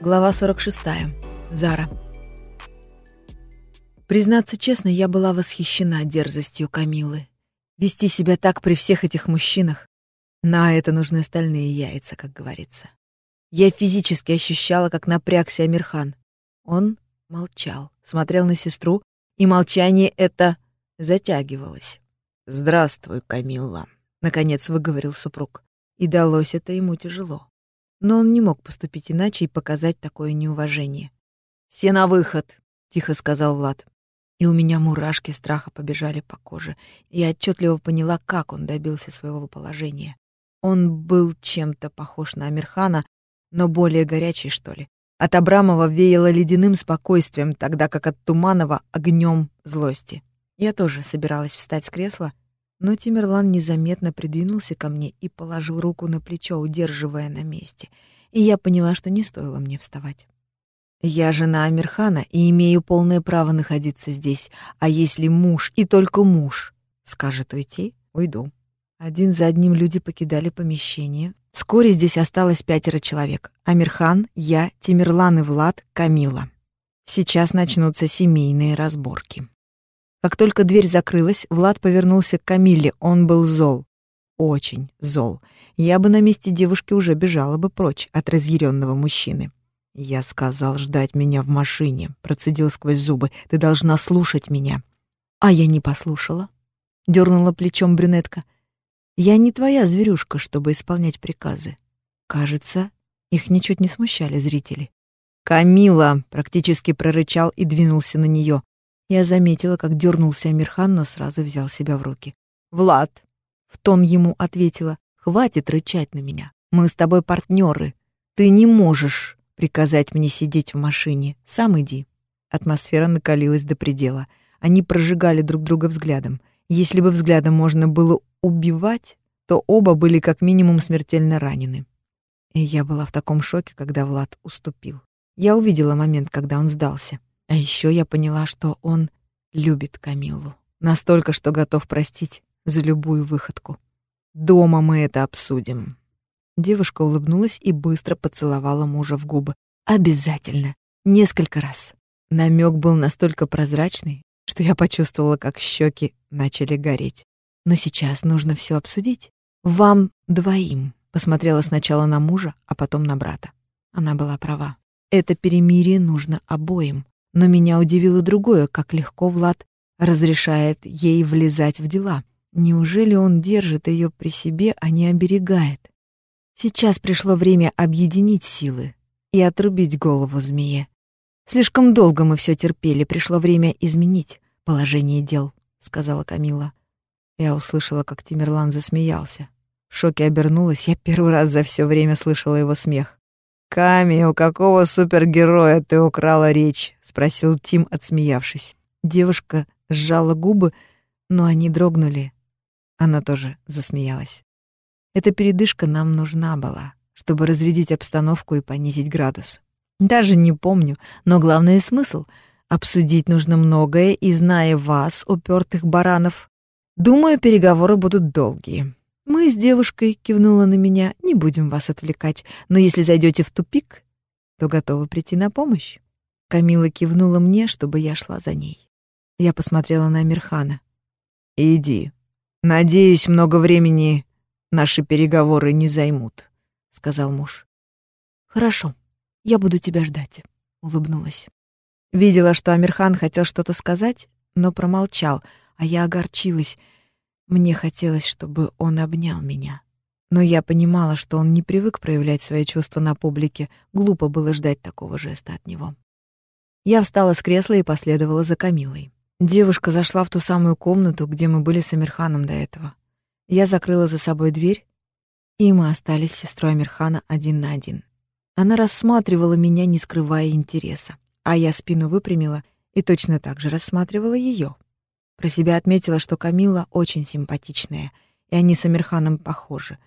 Глава 46. Зара. Признаться честно, я была восхищена дерзостью Камилы. Вести себя так при всех этих мужчинах. На это нужны стальные яйца, как говорится. Я физически ощущала, как напрягся Амирхан. Он молчал, смотрел на сестру, и молчание это затягивалось. «Здравствуй, Камилла», — наконец выговорил супруг. И далось это ему тяжело. Но он не мог поступить иначе и показать такое неуважение. «Все на выход!» — тихо сказал Влад. И у меня мурашки страха побежали по коже. Я отчетливо поняла, как он добился своего положения. Он был чем-то похож на Амирхана, но более горячий, что ли. От Абрамова веяло ледяным спокойствием, тогда как от Туманова — огнем злости. Я тоже собиралась встать с кресла, но Тимерлан незаметно придвинулся ко мне и положил руку на плечо, удерживая на месте. И я поняла, что не стоило мне вставать. Я жена Амирхана и имею полное право находиться здесь, а если муж, и только муж, скажет уйти, уйду. Один за одним люди покидали помещение. Вскоре здесь осталось пятеро человек. Амирхан, я, Тимирлан и Влад, Камила. Сейчас начнутся семейные разборки. Как только дверь закрылась, Влад повернулся к Камилле. Он был зол. Очень зол. Я бы на месте девушки уже бежала бы прочь от разъяренного мужчины. «Я сказал ждать меня в машине», — процедил сквозь зубы. «Ты должна слушать меня». «А я не послушала», — дернула плечом брюнетка. «Я не твоя зверюшка, чтобы исполнять приказы». Кажется, их ничуть не смущали зрители. «Камила!» — практически прорычал и двинулся на нее. Я заметила, как дернулся Амирхан, но сразу взял себя в руки. «Влад!» — в тон ему ответила. «Хватит рычать на меня. Мы с тобой партнеры. Ты не можешь приказать мне сидеть в машине. Сам иди». Атмосфера накалилась до предела. Они прожигали друг друга взглядом. Если бы взглядом можно было убивать, то оба были как минимум смертельно ранены. И я была в таком шоке, когда Влад уступил. Я увидела момент, когда он сдался. А еще я поняла, что он любит Камиллу. Настолько, что готов простить за любую выходку. Дома мы это обсудим. Девушка улыбнулась и быстро поцеловала мужа в губы. Обязательно. Несколько раз. Намек был настолько прозрачный, что я почувствовала, как щеки начали гореть. Но сейчас нужно все обсудить. Вам двоим. Посмотрела сначала на мужа, а потом на брата. Она была права. Это перемирие нужно обоим. Но меня удивило другое, как легко Влад разрешает ей влезать в дела. Неужели он держит ее при себе, а не оберегает? Сейчас пришло время объединить силы и отрубить голову змее. Слишком долго мы все терпели, пришло время изменить положение дел, сказала Камила. Я услышала, как Тимерлан засмеялся. В шоке обернулась, я первый раз за все время слышала его смех. «Ками, у какого супергероя ты украла речь?» — спросил Тим, отсмеявшись. Девушка сжала губы, но они дрогнули. Она тоже засмеялась. Эта передышка нам нужна была, чтобы разрядить обстановку и понизить градус. Даже не помню, но главный смысл — обсудить нужно многое, и, зная вас, упертых баранов, думаю, переговоры будут долгие. «Мы с девушкой», — кивнула на меня, — «не будем вас отвлекать, но если зайдете в тупик, то готовы прийти на помощь». Камила кивнула мне, чтобы я шла за ней. Я посмотрела на Амирхана. «Иди. Надеюсь, много времени наши переговоры не займут», — сказал муж. «Хорошо, я буду тебя ждать», — улыбнулась. Видела, что Амирхан хотел что-то сказать, но промолчал, а я огорчилась — мне хотелось, чтобы он обнял меня. Но я понимала, что он не привык проявлять свои чувства на публике, глупо было ждать такого жеста от него. Я встала с кресла и последовала за Камилой. Девушка зашла в ту самую комнату, где мы были с Амирханом до этого. Я закрыла за собой дверь, и мы остались с сестрой Амирхана один на один. Она рассматривала меня, не скрывая интереса, а я спину выпрямила и точно так же рассматривала ее. Про себя отметила, что Камила очень симпатичная, и они с Амирханом похожи.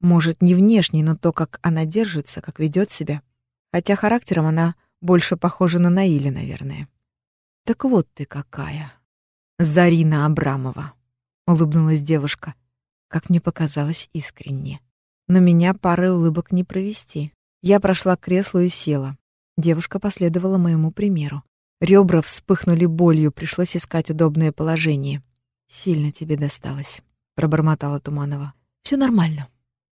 Может, не внешне, но то, как она держится, как ведет себя. Хотя характером она больше похожа на Наиля, наверное. «Так вот ты какая!» «Зарина Абрамова!» — улыбнулась девушка, как мне показалось искренне. Но меня пары улыбок не провести. Я прошла к креслу и села. Девушка последовала моему примеру. Ребра вспыхнули болью, пришлось искать удобное положение. «Сильно тебе досталось», — пробормотала Туманова. Все нормально.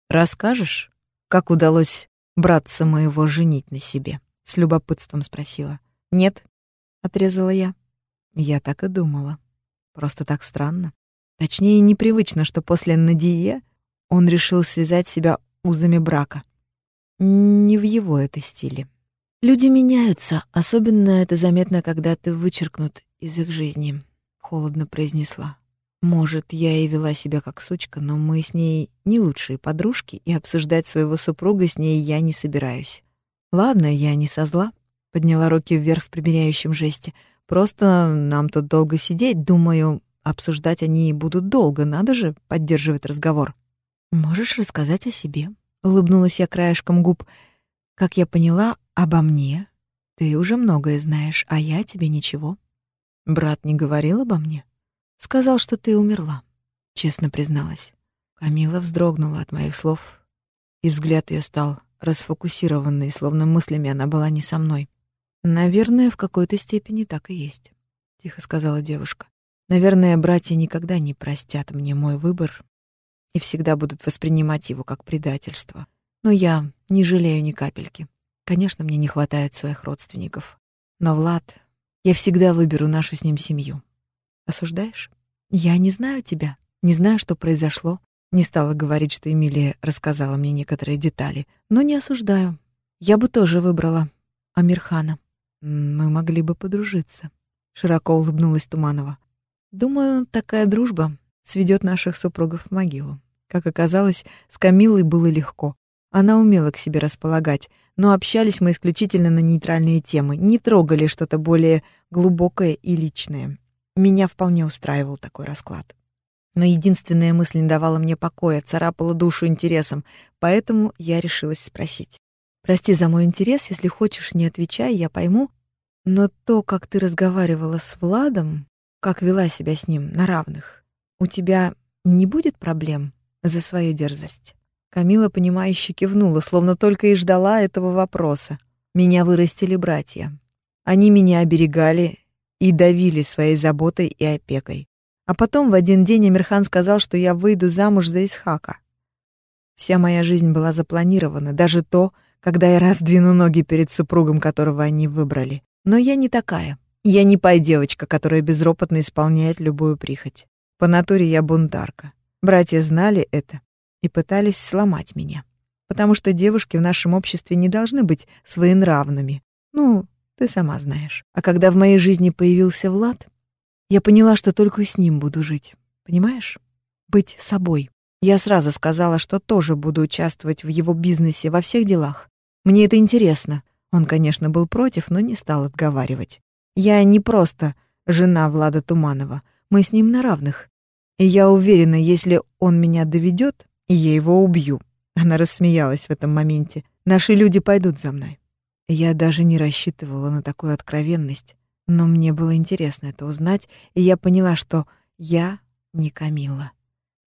Расскажешь, как удалось братца моего женить на себе?» — с любопытством спросила. «Нет», — отрезала я. Я так и думала. Просто так странно. Точнее, непривычно, что после Надие он решил связать себя узами брака. Не в его это стиле. Люди меняются, особенно это заметно, когда ты вычеркнут из их жизни, холодно произнесла. Может, я и вела себя как сучка, но мы с ней не лучшие подружки, и обсуждать своего супруга с ней я не собираюсь. Ладно, я не со зла, подняла руки вверх в примиряющем жесте. Просто нам тут долго сидеть, думаю, обсуждать они будут долго, надо же поддерживать разговор. Можешь рассказать о себе? Улыбнулась я краешком губ. Как я поняла, обо мне ты уже многое знаешь, а я тебе ничего. Брат не говорил обо мне? Сказал, что ты умерла, честно призналась. Камила вздрогнула от моих слов, и взгляд ее стал расфокусированный, словно мыслями она была не со мной. Наверное, в какой-то степени так и есть, тихо сказала девушка. Наверное, братья никогда не простят мне мой выбор и всегда будут воспринимать его как предательство. Но я не жалею ни капельки. Конечно, мне не хватает своих родственников. Но Влад, я всегда выберу нашу с ним семью. Осуждаешь? Я не знаю тебя, не знаю, что произошло. Не стала говорить, что Эмилия рассказала мне некоторые детали, но не осуждаю. Я бы тоже выбрала Амирхана. Мы могли бы подружиться. Широко улыбнулась Туманова. Думаю, такая дружба сведет наших супругов в могилу. Как оказалось, с Камилой было легко. Она умела к себе располагать, но общались мы исключительно на нейтральные темы, не трогали что-то более глубокое и личное. Меня вполне устраивал такой расклад. Но единственная мысль не давала мне покоя, царапала душу интересом, поэтому я решилась спросить. «Прости за мой интерес, если хочешь, не отвечай, я пойму. Но то, как ты разговаривала с Владом, как вела себя с ним на равных, у тебя не будет проблем за свою дерзость?» Камила, понимающе кивнула, словно только и ждала этого вопроса. «Меня вырастили братья. Они меня оберегали и давили своей заботой и опекой. А потом в один день Амирхан сказал, что я выйду замуж за Исхака. Вся моя жизнь была запланирована, даже то, когда я раздвину ноги перед супругом, которого они выбрали. Но я не такая. Я не пай-девочка, которая безропотно исполняет любую прихоть. По натуре я бунтарка. Братья знали это и пытались сломать меня. Потому что девушки в нашем обществе не должны быть своенравными. Ну, ты сама знаешь. А когда в моей жизни появился Влад, я поняла, что только с ним буду жить. Понимаешь? Быть собой. Я сразу сказала, что тоже буду участвовать в его бизнесе, во всех делах. Мне это интересно. Он, конечно, был против, но не стал отговаривать. Я не просто жена Влада Туманова. Мы с ним на равных. И я уверена, если он меня доведет, я его убью. Она рассмеялась в этом моменте. Наши люди пойдут за мной. Я даже не рассчитывала на такую откровенность, но мне было интересно это узнать, и я поняла, что я не Камила.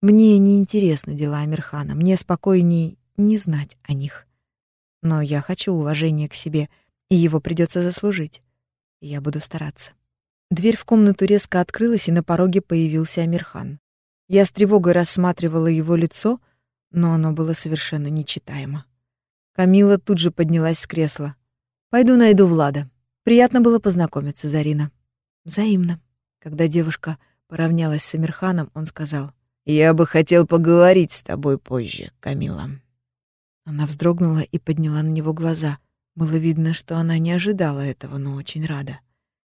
Мне не интересны дела Амирхана, мне спокойнее не знать о них. Но я хочу уважения к себе, и его придется заслужить. я буду стараться. Дверь в комнату резко открылась, и на пороге появился Амирхан. Я с тревогой рассматривала его лицо, но оно было совершенно нечитаемо. Камила тут же поднялась с кресла. Пойду найду Влада. Приятно было познакомиться, Зарина. Взаимно. Когда девушка поравнялась с Амирханом, он сказал: "Я бы хотел поговорить с тобой позже, Камила". Она вздрогнула и подняла на него глаза. Было видно, что она не ожидала этого, но очень рада.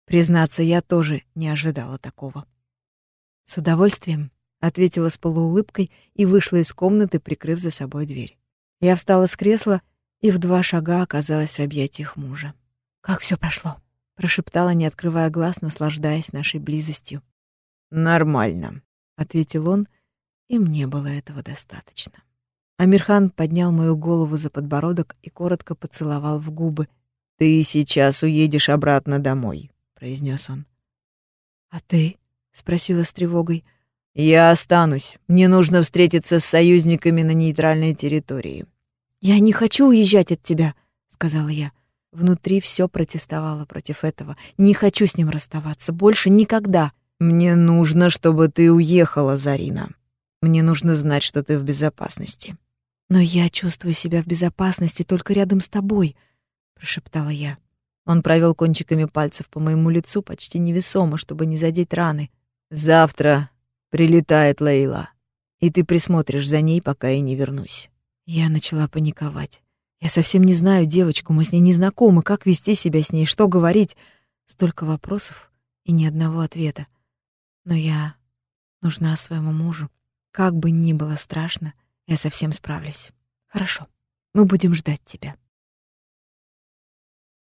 Признаться, я тоже не ожидала такого. С удовольствием, ответила с полуулыбкой и вышла из комнаты, прикрыв за собой дверь. Я встала с кресла и в два шага оказалась в объятиях мужа. «Как все прошло?» — прошептала, не открывая глаз, наслаждаясь нашей близостью. «Нормально», — ответил он, и мне было этого достаточно. Амирхан поднял мою голову за подбородок и коротко поцеловал в губы. «Ты сейчас уедешь обратно домой», — произнес он. «А ты?» — спросила с тревогой. «Я останусь. Мне нужно встретиться с союзниками на нейтральной территории. «Я не хочу уезжать от тебя», — сказала я. Внутри все протестовало против этого. Не хочу с ним расставаться. Больше никогда. «Мне нужно, чтобы ты уехала, Зарина. Мне нужно знать, что ты в безопасности». «Но я чувствую себя в безопасности только рядом с тобой», — прошептала я. Он провел кончиками пальцев по моему лицу почти невесомо, чтобы не задеть раны. «Завтра прилетает Лейла, и ты присмотришь за ней, пока я не вернусь». Я начала паниковать. Я совсем не знаю девочку, мы с ней не знакомы, как вести себя с ней, что говорить. Столько вопросов и ни одного ответа. Но я нужна своему мужу. Как бы ни было страшно, я совсем справлюсь. Хорошо, мы будем ждать тебя.